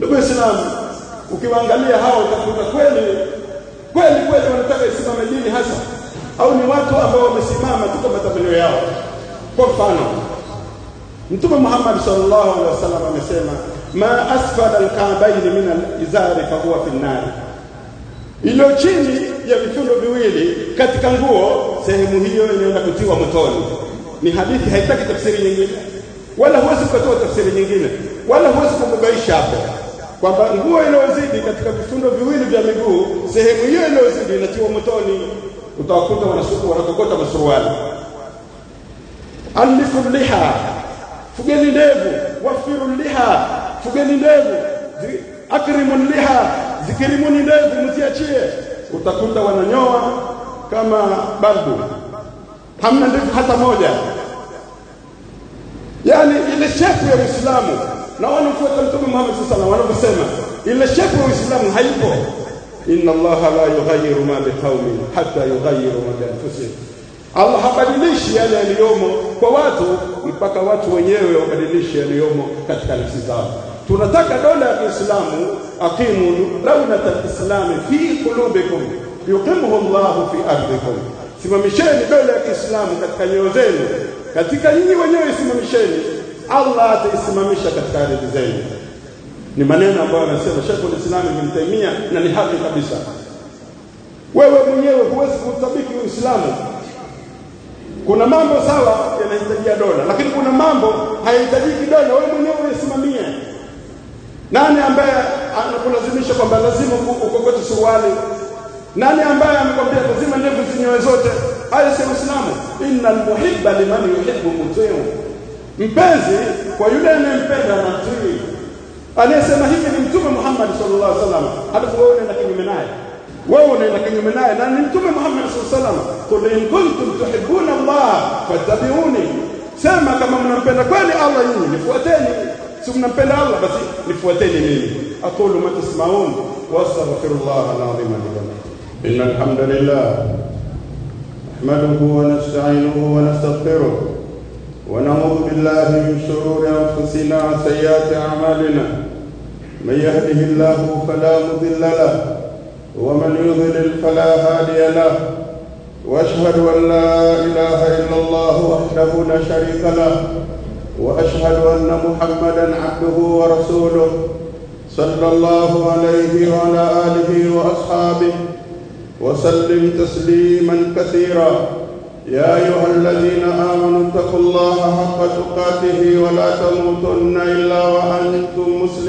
ndugu Waislamu ukiwaangalia hao utakuta kweli kweli kweli wanataka isimame dini hasa au ni watu ambao wamesimama tu kwa matamanio yao. Kwa mfano Mtume Muhammad sallallahu alaihi wasallam amesema ma asfala alka'bayn min alizari fa huwa fi an-nar. Ilo chini ya vifundo viwili katika nguo sehemu hiyo inaenda kutiwa motoni. Ni hadithi haitaki tafsiri nyingine. Wala huwezi kutoa tafsiri nyingine. Wala huwezi kubugaisha hapo kwamba nguo inayozidi katika vifundo viwili vya miguu sehemu hiyo inayozidi inatiwa motoni. Utawakuta wanasuku wanakokota masuruali. Alifu liha fugeni ndevu wafiru liha fugeni ndevu akrimu liha zikirimuni ndevu mziachie. Utakuta wananyoa kama balbu hamna ndevu hata moja. Yani ile shepu ya Uislamu na wanafuata Mtume Muhammad wasallam wanaposema ile shepu ya Uislamu haipo inna Allah la yughayyiru ma biqaumin hatta yughayyiru ma bi anfusihim. Allah habadilishi yale yaliyomo kwa watu mpaka watu wenyewe wabadilishi yaliyomo katika nafsi zao. Tunataka dola ya Kiislamu aqimu daulata lislami fi qulubikum yuqimhu Allah fi ardikum. Simamisheni dola ya Kiislamu katika nyoyo zenu. Katika nyinyi wenyewe isimamisheni. Allah ataisimamisha katika ardhi zenu ni maneno ambayo anasema Sheikh al-Islam Ibn Taymiyyah na ni haki kabisa. Wewe mwenyewe huwezi kutabiki Uislamu kuna mambo sawa yanahitajia dola lakini kuna mambo hayahitajiki dola. Wewe mwenyewe unasimamia nani ambaye anakulazimisha kwamba lazima ukokote suruali? Nani ambaye amekwambia lazima ndevu zinyoe zote? Haya si Uislamu. Innal muhibba liman yuhibbu muti'u mpenzi kwa yule anayempenda natii aliyesema hivi ni mtume Muhammad sallallahu alaihi wasallam halafu wewe unaenda kinyume naye wewe unaenda kinyume naye na ni mtume Muhammad sallallahu alaihi wasallam qul in kuntum tuhibbuna Allah fattabi'uni sema kama mnampenda kweli Allah nyinyi nifuateni si mnampenda Allah basi nifuateni mimi aqulu ma tasma'un wa astaghfirullah al-azim li lakum innal hamdalillah نحمده ونستعينه ونستغفره ونعوذ بالله من شرور انفسنا وسيئات اعمالنا من يهده الله فلا مضل له ومن يضلل فلا هادي له. وأشهد أن لا إله إلا الله وحده لا شريك له وأشهد أن محمدا عبده ورسوله صلى الله عليه وعلى آله وأصحابه وسلم تسليما كثيرا. يا أيها الذين آمنوا اتقوا الله حق تقاته ولا تموتن إلا وأنتم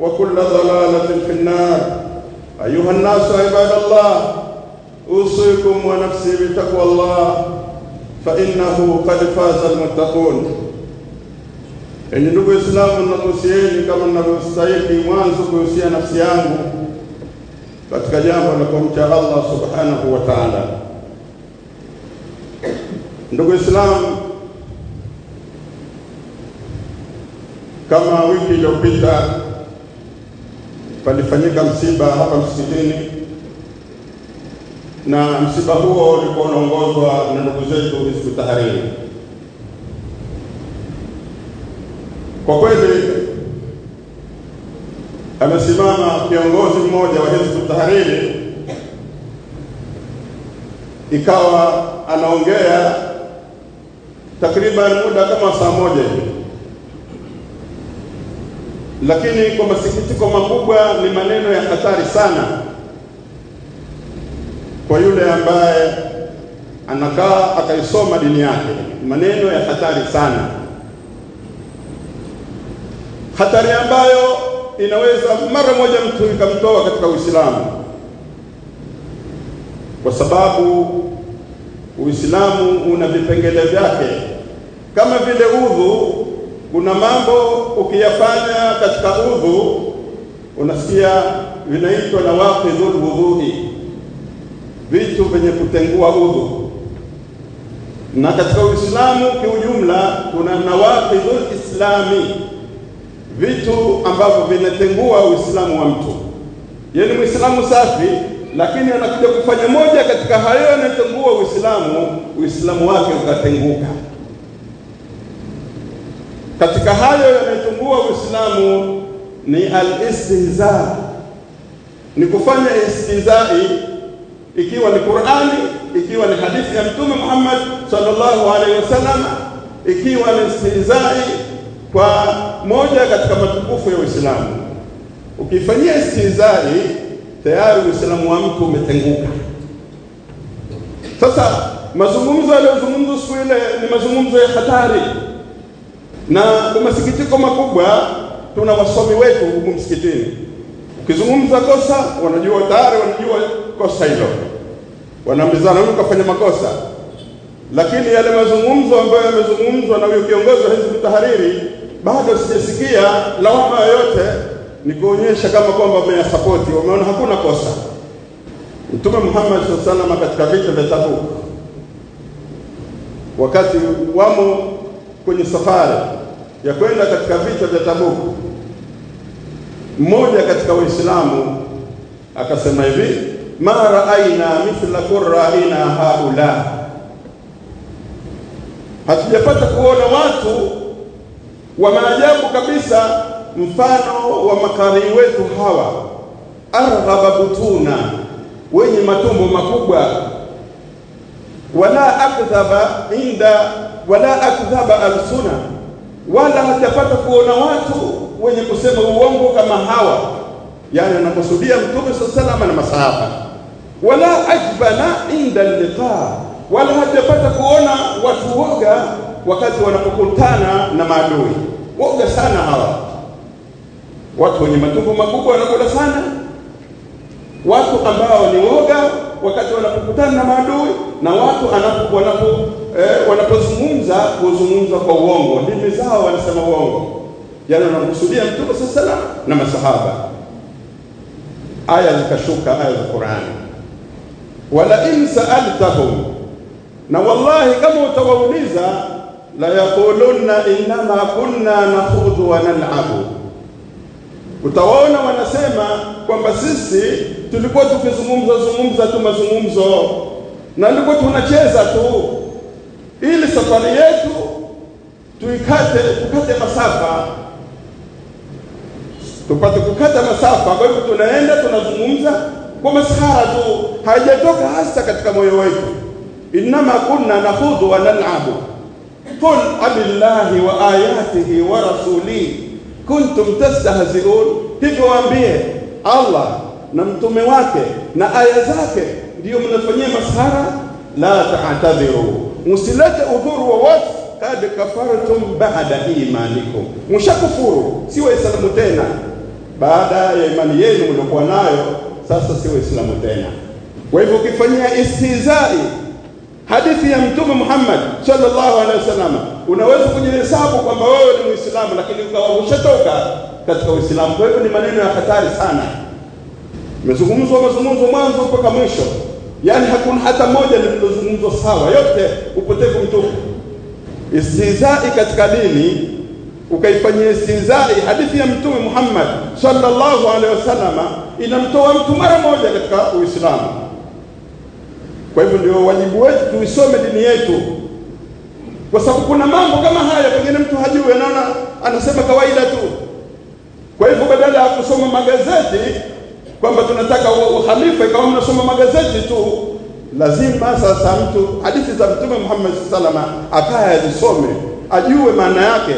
وكل ضلالة في النار. أيها الناس عباد الله أوصيكم ونفسي بتقوى الله فإنه قد فاز المتقون. إن نبو إسلام النقصيين كما نبو السيد إيمان سبو يسيان نفسيانه فاتك لكم الله سبحانه وتعالى. نبو إسلام كما ويكي لو palifanyika msiba hapa msikitini, na msiba huo ulikuwa unaongozwa na ndugu zetu Hizbu Tahrir. Kwa kweli amesimama kiongozi mmoja wa Hizbu Tahrir, ikawa anaongea takriban muda kama saa moja hivi lakini kwa masikitiko makubwa ni maneno ya hatari sana kwa yule ambaye anakaa akaisoma dini yake, maneno ya hatari sana, hatari ambayo inaweza mara moja mtu ikamtoa katika Uislamu, kwa sababu Uislamu una vipengele vyake, kama vile udhu. Kuna mambo ukiyafanya katika udhu unasikia vinaitwa na nawaqidhul wudhui, vitu vyenye kutengua udhu. Na katika Uislamu kiujumla kuna nawaqidhul islami, vitu ambavyo vinatengua Uislamu wa mtu. Yeye ni Muislamu safi, lakini anakuja kufanya moja katika hayo yanayotengua Uislamu, Uislamu wake ukatenguka. Katika hayo yanayotungua Uislamu ni al-istihza, ni kufanya istihzai, ikiwa ni Qur'ani, ikiwa ni hadithi ya Mtume Muhammad sallallahu alaihi wasallam, ikiwa ni istihzai kwa moja katika matukufu ya Uislamu. Ukifanyia istihzai, tayari Uislamu wa mtu umetenguka. Sasa mazungumzo yaliyozungumzwa siku ile ni mazungumzo ya hatari, na kwa masikitiko makubwa tuna wasomi wetu huku msikitini, ukizungumza kosa wanajua tayari, wanajua kosa hilo, wanaambizana huyu kafanya makosa. Lakini yale mazungumzo ambayo yamezungumzwa na huyo kiongozi wa Hizbu Tahariri, bado sijasikia lawama yoyote, ni kuonyesha kama kwamba wameyasapoti, wameona hakuna kosa. Mtume Muhammad sallallahu alaihi wasallam katika vita vya Tabuk, wakati wamo kwenye safari ya kwenda katika vita vya Tabuk, mmoja katika Waislamu akasema hivi, ma raaina mithla qurraina haula, hatujapata kuona watu wa maajabu kabisa mfano wa makarii wetu hawa, arghaba butuna, wenye matumbo makubwa, wala akdhaba inda wala akdhaba alsuna wala hajapata kuona watu wenye kusema uongo kama hawa, yani anakusudia Mtume saa salama na masahaba. Wala ajbana inda liqa, wala hatapata kuona watu woga wakati wanapokutana na maadui. Woga sana hawa watu wenye matumbo makubwa, wanakula sana, watu ambao ni woga wakati wanapokutana na maadui, na watu anapo wanapo eh, wanapozungumza kuzungumza kwa uongo, ndimi zao wanasema uongo, yani wanamkusudia Mtume sasa salam na masahaba. Aya zikashuka, aya za Qur'ani, wala in sa'altahum, na wallahi kama utawauliza, la yaqulunna innama kunna nakhudhu wa nal'abu, utawaona wanasema kwamba sisi tulikuwa tukizungumza zungumza tu mazungumzo. Na tulikuwa tunacheza tu. Ili safari yetu tuikate tukate masafa. Tupate kukata masafa. Kwa hivyo tunaenda tunazungumza kwa masahara tu, haijatoka hasa katika moyo wetu. innama kunna nakhudhu wa nal'abu qul abillahi wa ayatihi wa rasulihi kuntum tastahzi'un, hivyo waambie Allah na mtume wake na aya zake ndiyo mnafanyia masahara. La ta'tadhiru, msilete udhuru wowote, kad kafartum ba'da imanikum, mshakufuru, si waislamu tena. Baada ya imani yenu mliokuwa nayo, sasa si waislamu tena. Kwa hivyo ukifanyia istizai hadithi ya Mtume Muhammad sallallahu alaihi wasallam, unaweza kujihesabu kwamba wewe ni Muislamu, lakini ukawa ushatoka katika Uislamu. Kwa hivyo ni maneno ya hatari sana. Imezungumzwa mazungumzo mwanzo mpaka mwisho, yaani hakuna hata moja lililozungumzwa sawa, yote upotevu mtupu. Istizai katika dini ukaifanyia istizai hadithi ya Mtume Muhammad sallallahu alaihi wasallam, inamtoa mtu mara moja katika Uislamu. Kwa hivyo ndio wajibu wetu tuisome dini yetu, kwa sababu kuna mambo kama haya pengine mtu hajui, anaona anasema kawaida tu. Kwa hivyo badala ya kusoma magazeti kwamba tunataka ukhalifa, ikawa mnasoma magazeti tu, lazima sasa mtu hadithi za Mtume Muhammad wasallam akaya azisome, ajue maana yake,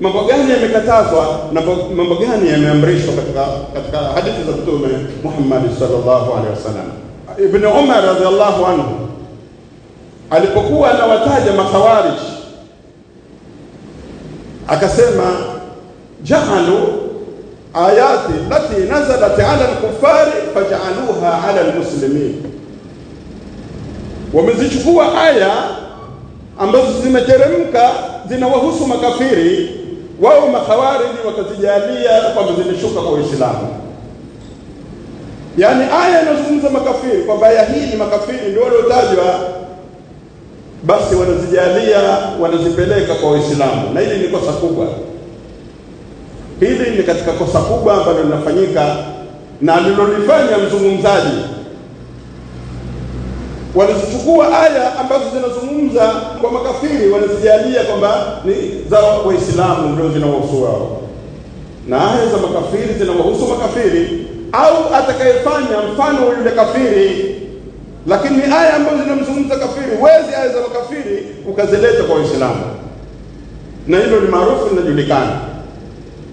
mambo gani yamekatazwa na mambo gani yameamrishwa katika katika hadithi za Mtume Muhammad sallallahu alaihi wasallam. Ibn Umar radhiallahu anhu alipokuwa anawataja makhawarij akasema ja'alu ayati lati nazalat ala al-kuffari faj'aluha ala al-muslimin. Wamezichukua aya ambazo zimeteremka zinawahusu makafiri. Wao makhawariji wakazijalia kwamba zimeshuka kwa Uislamu yaani aya inazungumza makafiri kwamba aya hii ni makafiri ndio waliotajwa basi wanazijalia wanazipeleka kwa Waislamu. Na hili ni kosa kubwa. Hili ni katika kosa kubwa ambalo linafanyika na alilolifanya mzungumzaji. Wanazichukua aya ambazo zinazungumza kwa makafiri wanazijalia kwamba ni za waislamu ndio zinawahusu wao. Na aya za makafiri zinawahusu makafiri au atakayefanya mfano wa yule kafiri lakini ni aya ambazo zinamzungumza kafiri wezi aya za makafiri ukazileta kwa waislamu na hilo ni maarufu linajulikana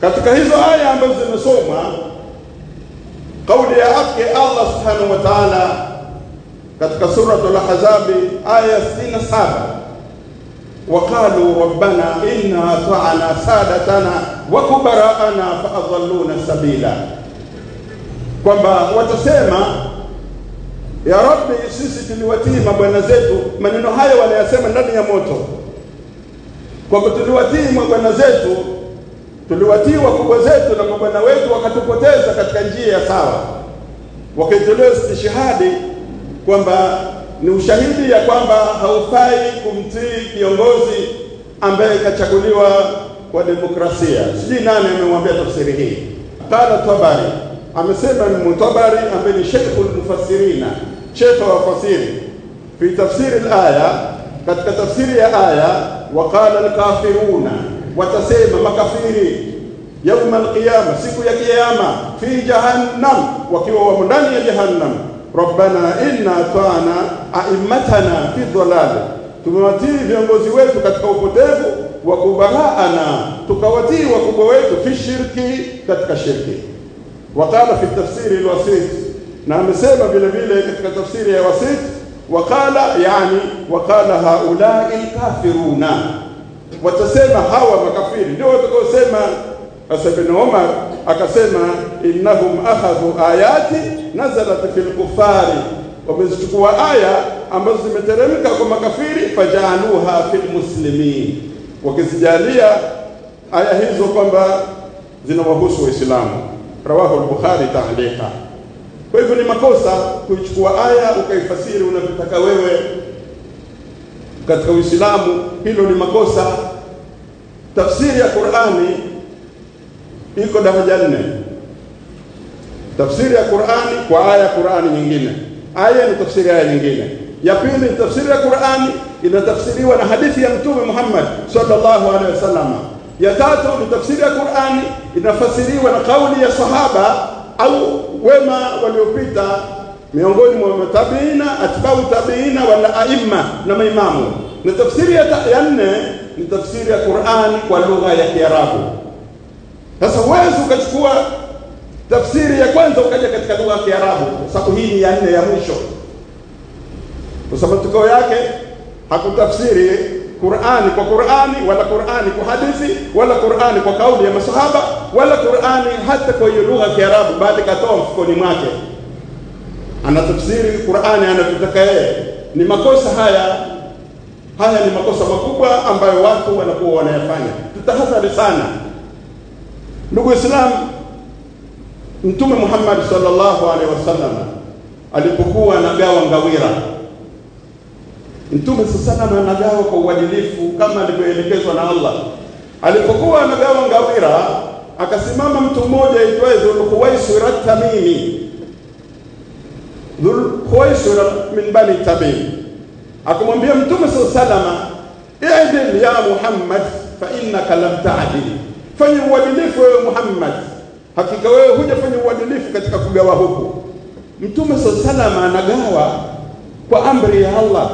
katika hizo aya ambazo zimesomwa kauli yake Allah subhanahu wa ta'ala katika suratul ahzab aya 67 وقالوا ربنا إنا أطعنا سادتنا وكبراءنا فأضلونا السبيلا kwamba watasema ya rabbi sisi tuliwatii mabwana zetu maneno hayo wanayasema ndani ya moto kwamba tuliwatii mabwana zetu tuliwatii wakubwa zetu na mabwana wetu wakatupoteza katika njia ya sawa wakaitolea istishhadi kwamba ni ushahidi ya kwamba haufai kumtii kiongozi ambaye kachaguliwa kwa demokrasia. Sijui nani amemwambia tafsiri hii. Qala Tabari, amesema ni Mutabari ambaye ni sheikhul mufassirina, shekhe wa fasiri fi tafsiri al-aya, katika tafsiri ya aya, waqala al-kafiruna, watasema makafiri yauma al-qiyama, siku ya kiyama, fi jahannam, wakiwa wamo ndani ya jahannam. Rabbana inna atana aimmatana fi dhalal, tumewatii viongozi wetu katika upotevu wa kubaraana, tukawatii wakubwa wetu fi shirki, katika shirki. Waqala fi tafsiri alwasit, na amesema vile vile katika tafsiri ya wasit, waqala yani waqala haulai kafiruna watasema hawa makafiri ndio watakaosema. Sasa Ibn Umar akasema innahum akhadhu ayati nazalat fil kufari, wamezichukua aya ambazo zimeteremka kwa makafiri, fajaluha fil muslimin, wakizijalia aya hizo kwamba zinawahusu Waislamu. Rawahu al-Bukhari ta'liqa. Kwa hivyo ni makosa kuichukua aya ukaifasiri unavyotaka wewe katika Uislamu, hilo ni makosa. Tafsiri ya Qur'ani iko daraja nne tafsiri ya Qur'ani kwa aya ya Qur'ani nyingine. Aya ni tafsiri aya nyingine. Ya pili tafsiri ya Qur'ani inatafsiriwa na hadithi ya Mtume Muhammad sallallahu alaihi wasallam. Ya tatu ni tafsiri ya Qur'ani inafasiriwa na kauli ya sahaba au wema waliopita miongoni mwa matabiina, atbau tabiina, wala aima na maimamu. Na tafsiri ya, ta, ya nne ni tafsiri ya Qur'ani kwa lugha ya Kiarabu. Sasa huwezi ukachukua tafsiri ya kwanza ukaja katika lugha ya Kiarabu, sababu hii ni ya nne ya mwisho, kwa sababu yake hakutafsiri Qur'ani kwa Qur'ani wala Qur'ani kwa hadithi wala Qur'ani kwa kauli ya masahaba wala Qur'ani hata kwa hiyo lugha ya Kiarabu, bali katoa mfukoni mwake, anatafsiri Qur'ani anavyotaka yeye. Ni makosa haya, haya ni makosa makubwa ambayo watu wanakuwa wanayafanya. Tutahadhari sana, ndugu Islam. Mtume Muhammad sallallahu alaihi wasallam alipokuwa anagawa ngawira, Mtume sallallahu anagawa kwa uadilifu kama alivyoelekezwa na Allah. Alipokuwa anagawa ngawira, akasimama mtu mmoja aitwaye Dhulkhuwaisir at-Tamimi, Dhulkhuwaisir min bani Tamim, akamwambia Mtume sallallahu i'dil ya Muhammad fa innaka lam ta'dil, fanya uadilifu wewe Muhammad hakika wewe hujafanya uadilifu katika kugawa huku. Mtume salama anagawa kwa amri ya Allah.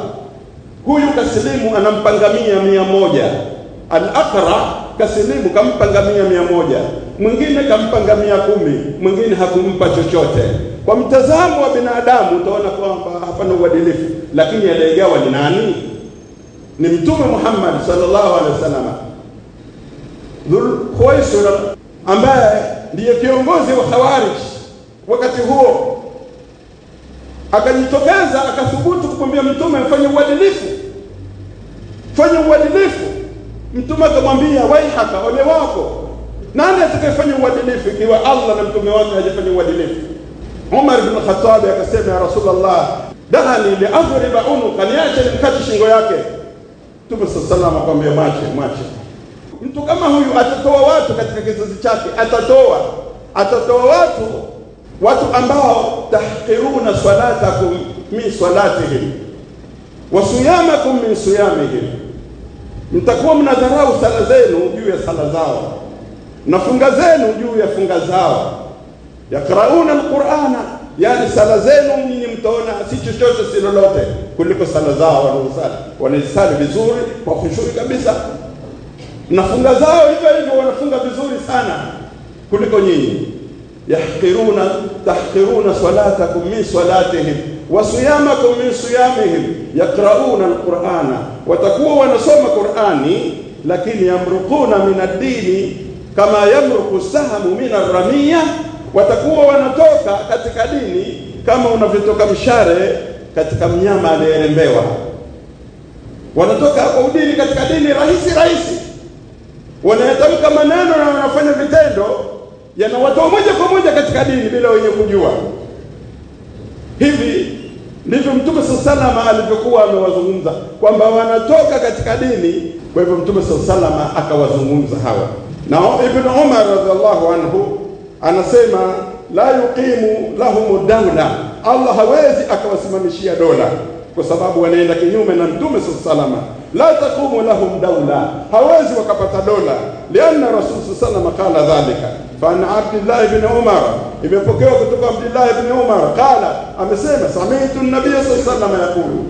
Huyu kasilimu anampa ngamia mia moja, al-Aqra kasilimu kampa ngamia mia moja, mwingine kampa ngamia kumi, mwingine hakumpa chochote. Kwa mtazamo wa binadamu utaona kwamba hapana uadilifu, lakini aliyegawa ni nani? Ni Mtume Muhammad sallallahu alaihi wasallam. Dhul Khuwaisira ambaye ndiye kiongozi wa Khawarij wakati huo akajitokeza akathubutu kumwambia mtume afanye uadilifu, fanye uadilifu. Mtume akamwambia waihaka, ole wako, nani atakayefanya uadilifu ikiwa Allah na mtume wake hajafanya uadilifu? Umar bin Khattab akasema, ya Rasulullah, dahani liadhriba unuka, niache nimkate shingo yake. Mtume saa salam akamwambia, mwache, mwache. Mtu kama huyu atatoa watu katika kizazi chake, atatoa atatoa watu watu ambao tahqiruna salatakum min salatihim wa siyamakum min siyamihim, mtakuwa mnadharau sala zenu juu ya sala zao na funga zenu juu ya funga zao. Yakrauna alqur'ana, yani sala zenu nyinyi mtaona si chochote si lolote kuliko sala zao wanaosali, wanazisali vizuri kwa kushuri kabisa, na funga zao hivyo hivyo wanafunga vizuri sana kuliko nyinyi. Yahqiruna tahqiruna salatakum min salatihim wa siyamakum min siyamihim yaqrauna alqur'ana, watakuwa wanasoma Qur'ani lakini yamruquna min ad-dini kama yamruku sahamu min ar-ramiya, watakuwa wanatoka katika dini kama unavyotoka mshare katika mnyama aliyerembewa. Wanatoka kwa udini katika dini rahisi rahisi, wanayatamka maneno na wanafanya vitendo yanawatoa moja kwa moja katika dini bila wenye kujua. Hivi ndivyo Mtume salama alivyokuwa amewazungumza kwamba wanatoka katika dini. Kwa hivyo Mtume salama akawazungumza hawa, na Ibn Umar radhiallahu anhu anasema la yuqimu lahum dawla, Allah hawezi akawasimamishia dola kwa sababu wanaenda kinyume na Mtume salama. la taqumu lahum dawla, hawezi wakapata dola, lianna Rasul salama qala dhalika fan Abdullah ibn Umar, imepokewa kutoka Abdullah ibn Umar. Qala, amesema sami'tu an-nabiy sallallahu alayhi yaqulu,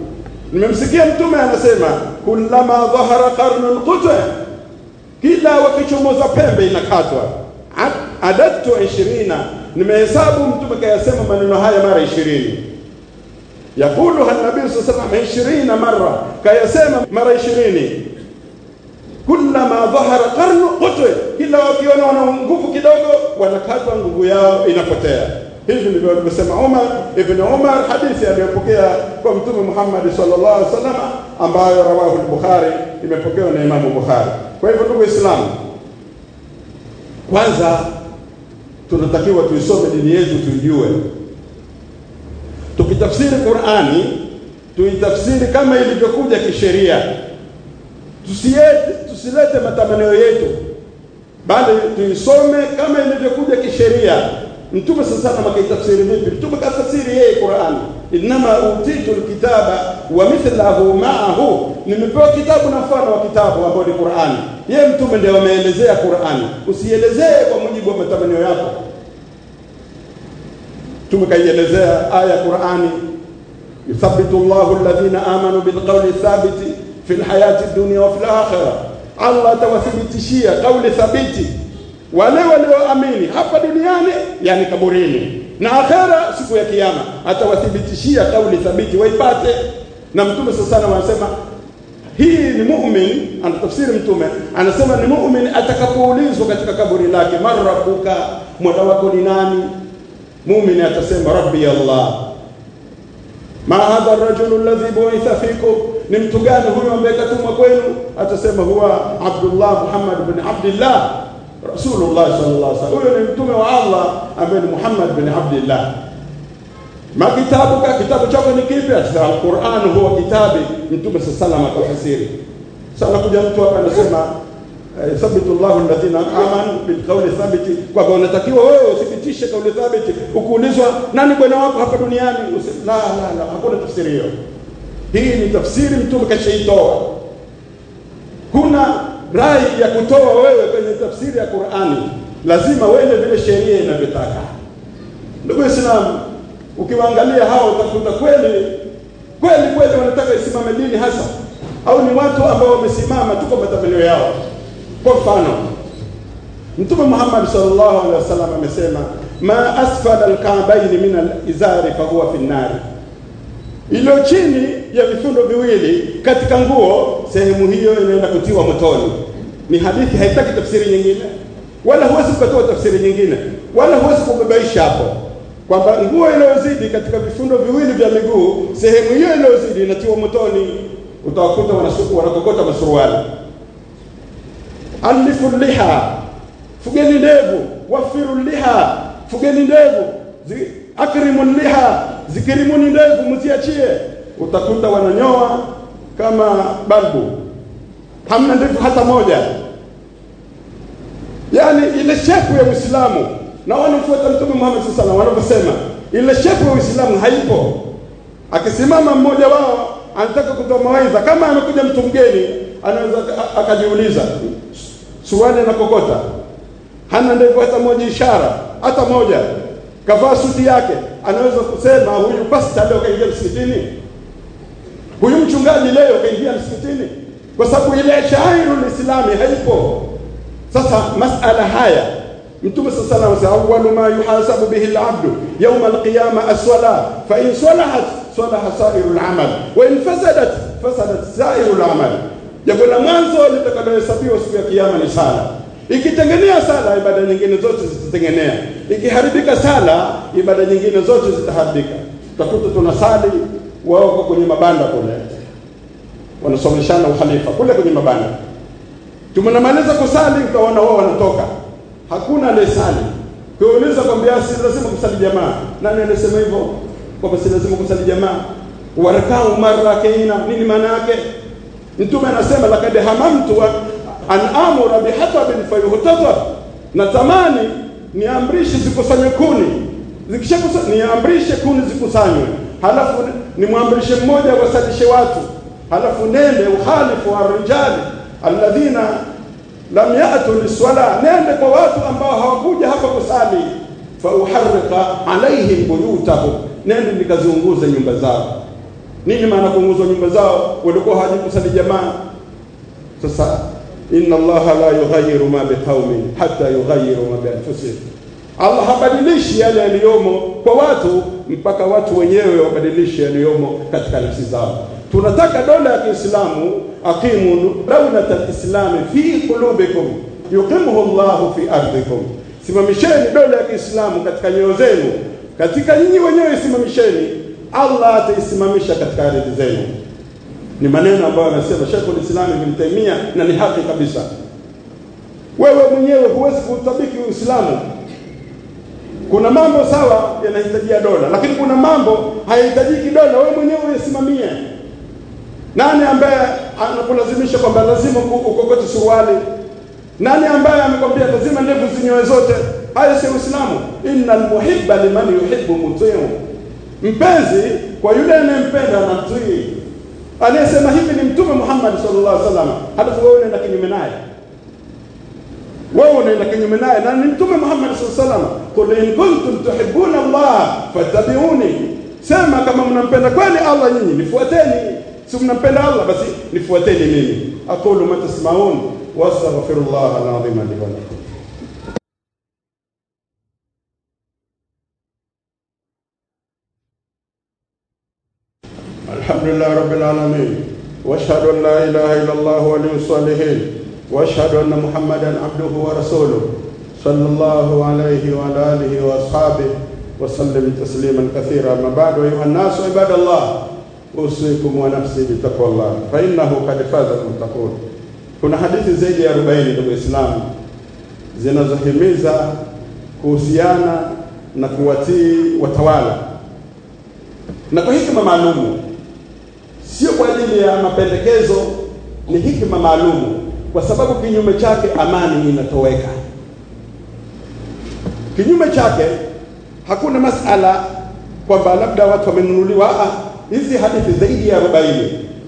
nimemsikia mtume anasema kullama dhahara qarnu al-qutb, kila wakichomoza pembe inakatwa. Adadtu 20, nimehesabu mtume kayasema maneno haya mara 20 yaqulu an-nabiy sallallahu alayhi wasallam 20 mara kayasema mara 20 kullama dhahara qarnu qutwe, kila wakiona wana nguvu kidogo wanakatwa, nguvu yao inapotea. Hivi ndivyo alivyosema Umar ibn Umar, hadithi aliyopokea kwa Mtume Muhammad sallallahu alaihi wasallam, ambayo rawahu al-Bukhari, imepokewa na Imamu Bukhari. Kwa hivyo, ndugu Waislamu, kwanza tunatakiwa tuisome dini yetu, tuijue. Tukitafsiri Qur'ani tuitafsiri kama ilivyokuja kisheria, tusiete tusilete matamanio yetu, bali tuisome kama ilivyokuja kisheria. Mtume sasa sana akaitafsiri vipi? Mtume katafsiri yeye Qur'ani, innama utitu alkitaba wa mithlahu ma'ahu, nimepewa kitabu na mfano wa kitabu ambao ni Qur'ani. Yeye mtume ndiye ameelezea Qur'ani, usielezee kwa mujibu wa matamanio yako. Mtume kaielezea aya Qur'ani, yuthabbitu Allahu alladhina amanu bilqawli thabiti fi lhayati dunia wa fil akhira, Allah atawathibitishia kauli thabiti wale walioamini hapa duniani, yani kaburini, na akhera, siku ya Kiyama atawathibitishia kauli thabiti waipate. Na Mtume sasana sana wanasema hii ni mu'min, anatafsiri Mtume anasema ni mu'min atakapoulizwa katika kaburi lake, man rabbuka, mola wako ni nani? Mu'min atasema rabbi Allah. ma hadha ar-rajulu alladhi bu'itha fikum ni mtu gani huyo ambaye katumwa kwenu? Atasema huwa Abdullah Muhammad bin Abdullah Rasulullah sallallahu alaihi wasallam. Huyo ni mtume wa Allah ambaye ni Muhammad bin Abdullah Ma kitabu ka kitabu chako ni kipi? Atasema Al-Qur'an huwa kitabi. Mtume sallallahu alaihi wasallam sana kuja mtu hapa anasema thabitu Allahu alladhina amanu bil qawli thabiti, kwamba unatakiwa wewe uthibitishe kauli thabiti. ukuulizwa nani bwana wako hapa duniani, la la la, hakuna tafsiri hiyo. Hii ni tafsiri mtume kashaitoa. Kuna rai ya kutoa wewe kwenye tafsiri ya Qur'ani, lazima uende vile sheria inavyotaka. Ndugu islamu ukiwaangalia hao utakuta kweli kweli kweli wanataka isimame dini hasa, au ni watu ambao wamesimama tu kwa matamanio yao. Kwa mfano, Mtume Muhammad sallallahu alaihi wasallam amesema ma asfala alka'bayn min alizari fahuwa fi nnari, iliyo chini ya vifundo viwili katika nguo, sehemu hiyo inaenda kutiwa motoni. Ni hadithi, haitaki tafsiri nyingine, wala huwezi ukatoa tafsiri nyingine, wala huwezi kubabaisha hapo kwamba nguo iliyozidi katika vifundo viwili vya miguu, sehemu hiyo iliyozidi inatiwa motoni. Utawakuta wanasuku wanakokota masuruali. Alifu liha, fugeni ndevu. Wafiru liha, fugeni ndevu. Akrimu liha, zikirimuni ndevu, mziachie, Utakuta wananyoa kama balbu, hamna ndevu hata moja. Yani ile shepu ya Uislamu na wanafuata Mtume Muhammad sallallahu alaihi wasallam ile shepu ya Uislamu haipo. Akisimama mmoja wao anataka kutoa mawaidha, kama amekuja mtu mgeni, anaweza akajiuliza, suwani anakokota, hana ndevu hata moja, ishara hata moja, kavaa suti yake, anaweza kusema huyu pasta leo kaingia msikitini, huyu mchungaji leo kaingia msikitini, kwa sababu ile shairul islami haipo. Sasa masala haya Mtume sasa anasema awwalu ma yuhasabu bihi al-abdu al-qiyama as-salah fa in salahat salaha sa'iru al-amal wa in fasadat fasadat sa'iru al-amal. Jambo la mwanzo litakalohesabiwa siku ya kiyama ni sala. Ikitengenea sala, ibada nyingine zote zitatengenea. Ikiharibika sala, ibada nyingine zote zitaharibika. Utakuta tunasali, wao wako kwenye mabanda kule, wanasomeshana uhalifa kule kwenye mabanda. Tumenamaliza kusali, utaona wao wanatoka hakuna aliyesali. Hiyo kwambia si lazima kusali jamaa. Nani anasema hivyo? Kwamba si lazima kusali jamaa. Warakau marrakaina, nini maana yake? Mtume anasema lakad hamamtu an amura bihatabin fayuhtatab, natamani niamrishe zikusanywe kuni, zikishakusanywa niamrishe kuni zikusanywe, halafu nimwamrishe mmoja wasalishe watu, halafu nende uhalifu wa rijali. Alladhina lam yatu liswala, nende kwa watu ambao hawakuja hapa kusali, fa uharriqa alaihim buyutahu nende nikaziunguze nyumba zao. Nini maana kuunguzwa nyumba zao? Walikuwa hawajikusali jamaa. Sasa inna Allaha la yughayyiru ma biqaumin hata yughayyiru ma bi Allah habadilishi yale yaliyomo kwa watu mpaka watu wenyewe wabadilishe yaliyomo katika nafsi zao. Tunataka dola ya Kiislamu, aqimu dawlata lislami fi qulubikum yuqimuhu llahu fi ardhikum, simamisheni dola ya Kiislamu katika nyoyo zenu, katika nyinyi wenyewe isimamisheni, Allah ataisimamisha katika ardhi zenu. Ni maneno ambayo anasema Sheikhul Islam Ibn na ni haki kabisa. Wewe mwenyewe huwezi kuutabiki Uislamu. Kuna mambo sawa yanahitajia dola, lakini kuna mambo hayahitajiki dola, wewe mwenyewe uyasimamie. Nani ambaye anakulazimisha kwamba lazima ukokote suruali? Nani ambaye amekwambia lazima ndevu zinyoe zote? Haya si Uislamu. Innal muhibba liman yuhibbu mutiu, mpenzi kwa yule anayempenda anamtii. Aliyesema hivi ni Mtume Muhammad sallallahu alaihi wasallam, halafu wewe unaenda kinyume naye. Wewe unaenda kinyume naye. Na ni Mtume Muhammad sallallahu alaihi wasallam, qul in kuntum tuhibbuna Allah fattabi'uni, sema kama mnampenda kweli Allah nyinyi nifuateni. Si mnampenda Allah basi nifuateni mimi. aqulu ma tasmaun wa astaghfirullah al-azim li wa lakum. Alhamdulillah واشهد ان لا اله الا الله ولي الصالحين. واشهد ان محمدا عبده ورسوله. صلى الله عليه وعلى اله واصحابه وسلم تسليما كثيرا. ما بعد ايها الناس عباد الله kathira ونفسي بتقوى الله. فانه قد فاز المتقون. Kuna hadithi zaidi ya 40 ndugu Waislamu zinazohimiza kuhusiana na kuwatii watawala. Na kwa hikima maalumu, sio kwa ajili ya mapendekezo, ni hikima maalumu, kwa sababu kinyume chake amani inatoweka. Kinyume chake hakuna masala kwamba labda watu wamenunuliwa hizi hadithi zaidi ya 40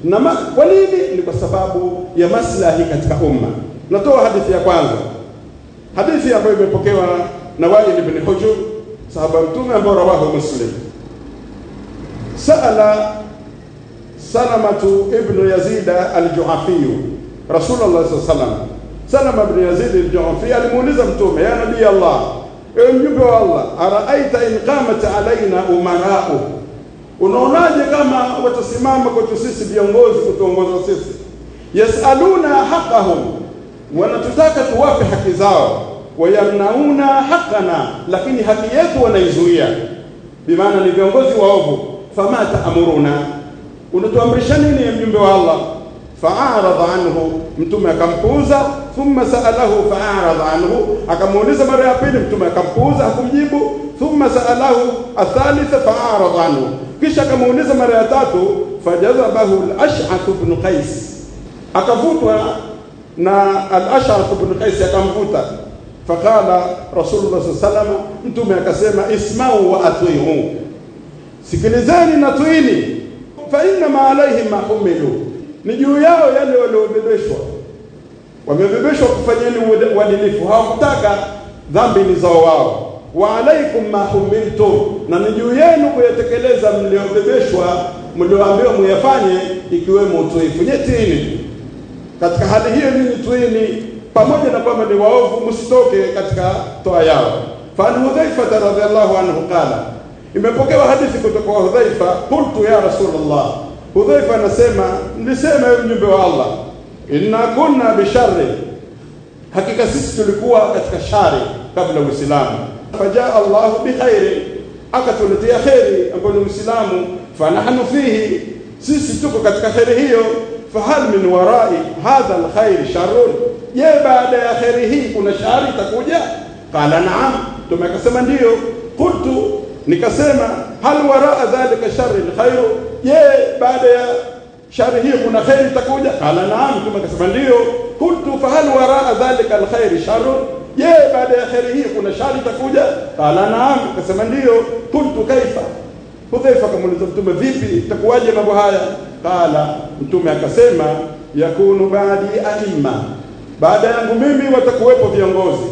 na ma, kwa nini? Ni kwa sababu ya maslahi katika umma. Natoa hadithi ya kwanza, hadithi ambayo imepokewa na Wail ibn Hujur, sahaba mtume ambao rawahu Muslim. Saala Salamatu ibnu Yazida al-Ju'afi Rasulullah sallallahu alaihi wasallam. Salama ibn Yazid al-Ju'afi alimuuliza mtume, ya nabii Allah, ewe mjumbe wa Allah araaita in qamat alaina umarau? Unaonaje kama watasimama kwetu sisi viongozi kutuongoza sisi? Yasaluna haqahum wanatutaka tuwape haki zao. Wayamnauna haqana lakini haki yetu wanaizuia. Bimaana ni viongozi waovu. Fama taamuruna unatuamrisha nini ya mjumbe wa Allah? Faaradha anhu. Mtume akampuuza thumma saalahu faaradha anhu. Akamuuliza mara ya pili mtume akampuuza hakumjibu. Thumma saalahu athalitha faaradha anhu. Kisha akamuuliza mara ya tatu fajadhabahu al-ash'ath ibn qais. Akavutwa na al-ash'ath ibn qais akamvuta. Faqala rasulullah sallallahu alaihi wasallam mtume akasema isma'u wa ati'u sikilizeni na tuini fa inna ma alaihim ma humilu. Ni juu yao yale waliobebeshwa. Wamebebeshwa kufanyeni uadilifu. Hawakutaka dhambi ni zao wao. Wa alaikum ma na ni juu yenu kuyatekeleza mliobebeshwa mlioambiwa muyafanye ikiwemo utuifu nyetini. Katika hali hiyo nini tuini pamoja na kwamba ni waovu msitoke katika toa yao. Fa an hudhaifa radhiallahu anhu qala imepokewa hadithi kutoka kwa hudhaifa qultu ya rasulullah. Hudhaifa anasema nilisema ewe mjumbe wa allah inna kunna bisharri hakika sisi tulikuwa katika shari kabla uislamu. Fajaa allahu bikhairi akatuletea kheri ambayo ni uislamu. Fanahnu fihi sisi tuko katika kheri hiyo. Fahal min warai hadha alkhairi sharrun je baada ya kheri hii kuna shari itakuja? Qala naam tume akasema ndiyo qultu nikasema hal waraa dhalika sharri khairu? Je baada ya shari hiyo kuna kheri itakuja? Qala naam. Mtume akasema ndio. Qultu fahal waraa dhalika alkhairi sharu je baada ya kheri hii kuna shari itakuja? Qala naam. Akasema ndio. Qultu kaifa? Hudhaifa akamuuliza mtume vipi itakuwaje mambo haya? Kala mtume akasema yakunu baadi aima baada yangu mimi watakuwepo viongozi.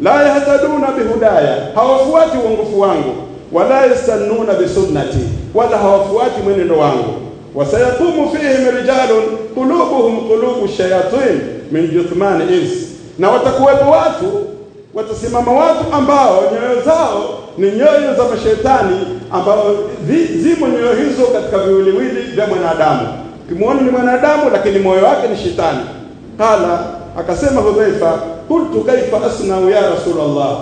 La yahtaduna bihudaya hawafuati uongofu wangu wala yastannuna bisunnati wala hawafuati mwenendo wangu. Wasayaqumu fihim rijalun qulubuhum qulubu shayatin min juthmani ins. Na watakuwepo watu watasimama watu ambao nyoyo zao ni nyoyo za mashetani ambao zimo nyoyo hizo katika viwiliwili vya mwanadamu. Ukimwona ni mwanadamu lakini moyo wake ni shetani. Qala akasema hudhaifa kultu kaifa asnau ya rasulullah?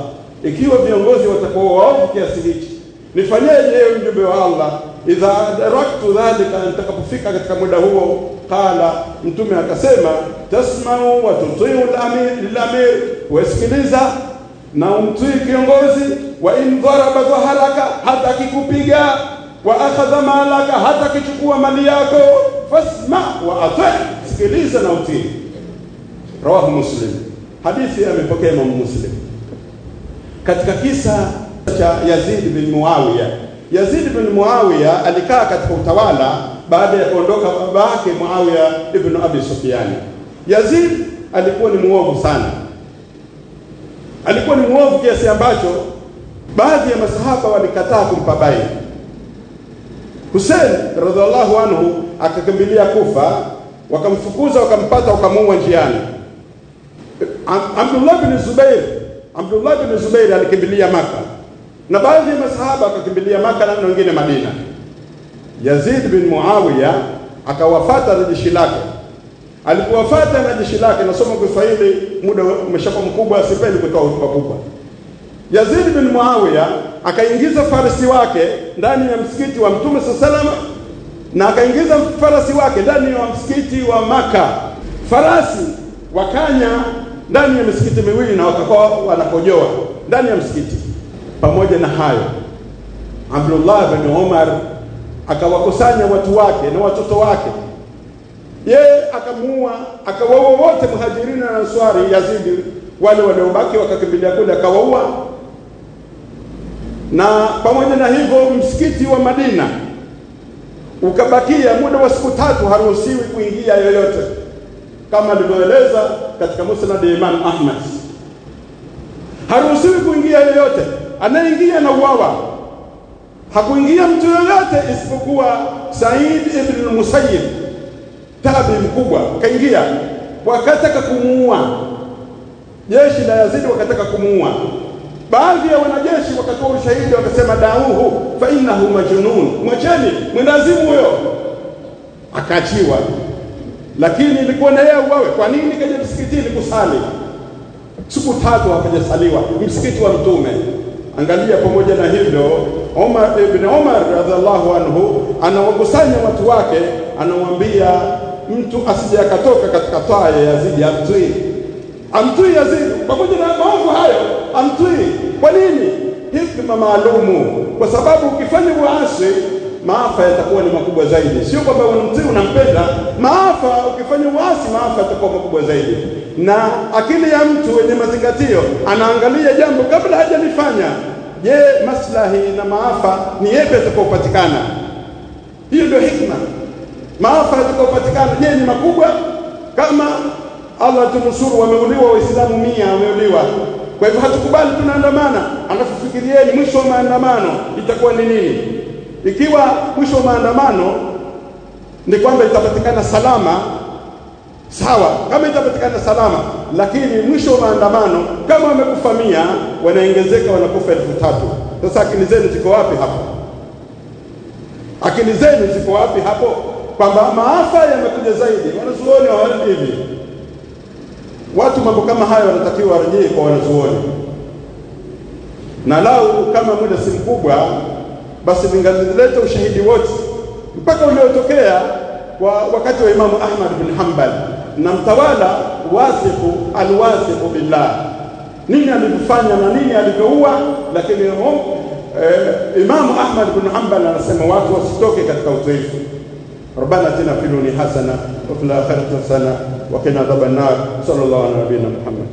Ikiwa viongozi watakuwa waovu kiasi hichi nifanyeje ewe mjumbe wa allah? Idha adraktu dhalika nitakapofika katika muda huo qala mtume akasema tasmau wa tutiu lilamir wasikiliza na umtii kiongozi wa in dharaba dhaharaka hata akikupiga wa akhadha malaka hata akichukua mali yako fasma wa ati sikiliza na utii. Rawahu muslim. Hadithi amepokea Imamu muslim. Katika kisa cha yazid bin muawiya. Yazid bin muawiya alikaa katika utawala baada ya kuondoka baba babake muawiya ibn abi sufyan. Yazid alikuwa ni muovu sana. Alikuwa ni muovu kiasi ambacho baadhi ya masahaba walikataa kumpa bai. Hussein radhiallahu anhu akakimbilia Kufa wakamfukuza wakampata wakamuua njiani. Abdullah bin Zubair Abdullah bin Zubair alikimbilia Maka na baadhi ya masahaba wakakimbilia Maka na wengine Madina Yazid bin Muawiya akawafata na jeshi lake alipowafata na jeshi lake nasoma Kiswahili muda umeshakuwa mkubwa sipendi kutoa hotuba kubwa Yazid bin Muawiya akaingiza farasi wake ndani ya msikiti wa Mtume salama na akaingiza farasi wake ndani ya msikiti wa Maka. Farasi wakanya ndani ya misikiti miwili na wakakuwa wanakojoa ndani ya msikiti. Pamoja na hayo, Abdullah bin Omar akawakusanya watu wake na watoto wake, yeye akamuua, akawaua wote Muhajirina na Answari. Yazidi wale waliobaki wakakimbilia kule, akawaua na pamoja na hivyo msikiti wa Madina ukabakia muda wa siku tatu, haruhusiwi kuingia yoyote, kama alivyoeleza katika musnad Imam Ahmad. Haruhusiwi kuingia yoyote, anayeingia na uwawa. Hakuingia mtu yoyote isipokuwa Said ibn al-Musayyib tabi mkubwa, kaingia. Wakataka kumuua. Jeshi la Yazidi, wakataka kumuua. Baadhi ya wanajeshi wakatoa ushahidi wakasema dauhu fa innahu majnun. Mwacheni mwendazimu huyo. Akaachiwa. Lakini ilikuwa na yeye uwawe. Kwa nini kaja msikitini kusali? Siku tatu hakajasaliwa. Msikiti wa mtume angalia pamoja na hivyo Omar ibn Omar radhiallahu anhu anawakusanya watu wake anawaambia mtu asije akatoka katika taa ya Yazidi amtwii. Amtwii Yazidi. Pamoja na maovu hayo amtwii. Kwa nini? Hikma maalumu. Kwa sababu ukifanya uasi maafa yatakuwa ni makubwa zaidi. Sio kwamba mzee unampenda maafa ukifanya uasi maafa yatakuwa makubwa zaidi. Na akili ya mtu wenye mazingatio anaangalia jambo kabla hajalifanya. Je maslahi na maafa ni yepi yatakayopatikana? Hiyo ndio hikma. Maafa yatakayopatikana je ni makubwa? Kama Allah tunusuru wameuliwa waislamu mia wameuliwa. Kwa hivyo hatukubali tunaandamana. Anafikirieni mwisho wa maandamano itakuwa ni nini ikiwa mwisho wa maandamano ni kwamba itapatikana salama sawa kama itapatikana salama lakini mwisho wa maandamano kama wamekufa mia wanaongezeka wanakufa elfu tatu. Sasa akili zenu ziko wapi hapo? Akili zenu ziko wapi hapo? Kwamba maafa yamekuja zaidi. Wanazuoni hawaendi hivi. Watu mambo kama hayo wanatakiwa warejee kwa wanazuoni. Na lau kama muda si mkubwa basi ningalileta ushahidi wote mpaka uliotokea kwa wakati wa Imamu Ahmad bin Hanbal na mtawala wasifu alwasifu billah, nini alivyofanya na nini alivyoua. Lakini eh, Imamu Ahmad bin Hanbal anasema watu wasitoke katika uzoefu. ربنا اتنا في الدنيا حسنه وفي الاخره حسنه وقنا عذاب النار صلى الله على نبينا محمد